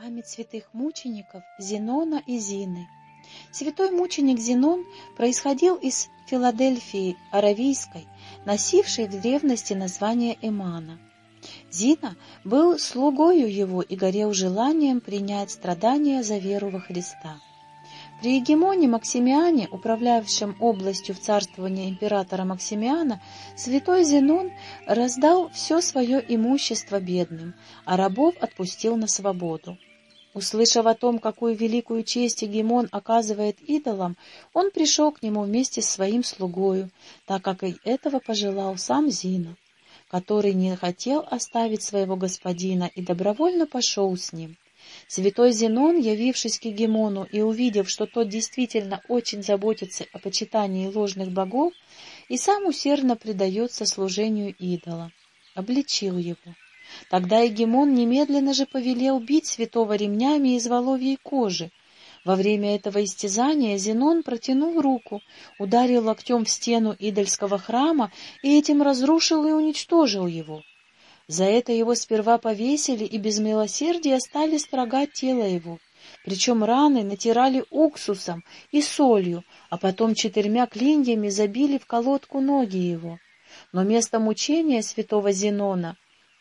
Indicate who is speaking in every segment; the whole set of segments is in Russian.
Speaker 1: Память святых мучеников Зенона и Зины. Святой мученик Зенон происходил из Филадельфии Аравийской, носившей в древности название Эмана. Зина был слугою его и горел желанием принять страдания за веру во Христа. При егемоне Максимиане, управлявшем областью в царствовании императора Максимиана, святой Зенон раздал все свое имущество бедным, а рабов отпустил на свободу. Услышав о том, какую великую честь Егемон оказывает идолам, он пришел к нему вместе с своим слугою, так как и этого пожелал сам Зина, который не хотел оставить своего господина и добровольно пошел с ним. Святой Зенон, явившись к Егемону и увидев, что тот действительно очень заботится о почитании ложных богов и сам усердно предается служению идола, обличил его. Тогда Егемон немедленно же повелел бить святого ремнями из воловьей кожи. Во время этого истязания Зенон протянул руку, ударил локтем в стену идольского храма и этим разрушил и уничтожил его. За это его сперва повесили и без милосердия стали строгать тело его. Причем раны натирали уксусом и солью, а потом четырьмя клиньями забили в колодку ноги его. Но место мучения святого Зенона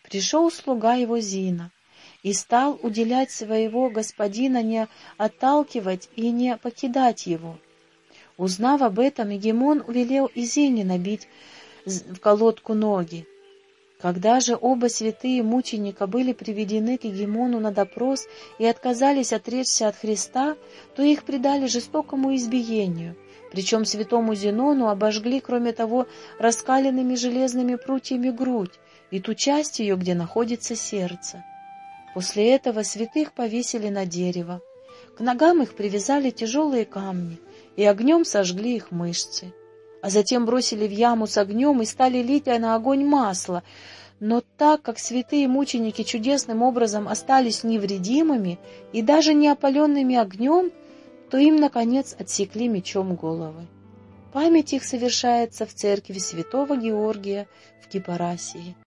Speaker 1: пришел слуга его Зина и стал уделять своего господина не отталкивать и не покидать его. Узнав об этом, Егемон увелел и Зине набить в колодку ноги. Когда же оба святые мученика были приведены к Егемону на допрос и отказались отречься от Христа, то их предали жестокому избиению. Причем святому Зенону обожгли, кроме того, раскаленными железными прутьями грудь и ту часть ее, где находится сердце. После этого святых повесили на дерево. К ногам их привязали тяжелые камни и огнем сожгли их мышцы а затем бросили в яму с огнем и стали лить на огонь масло. Но так как святые мученики чудесным образом остались невредимыми и даже не опаленными огнем, то им, наконец, отсекли мечом головы. Память их совершается в церкви святого Георгия в Кипарасии.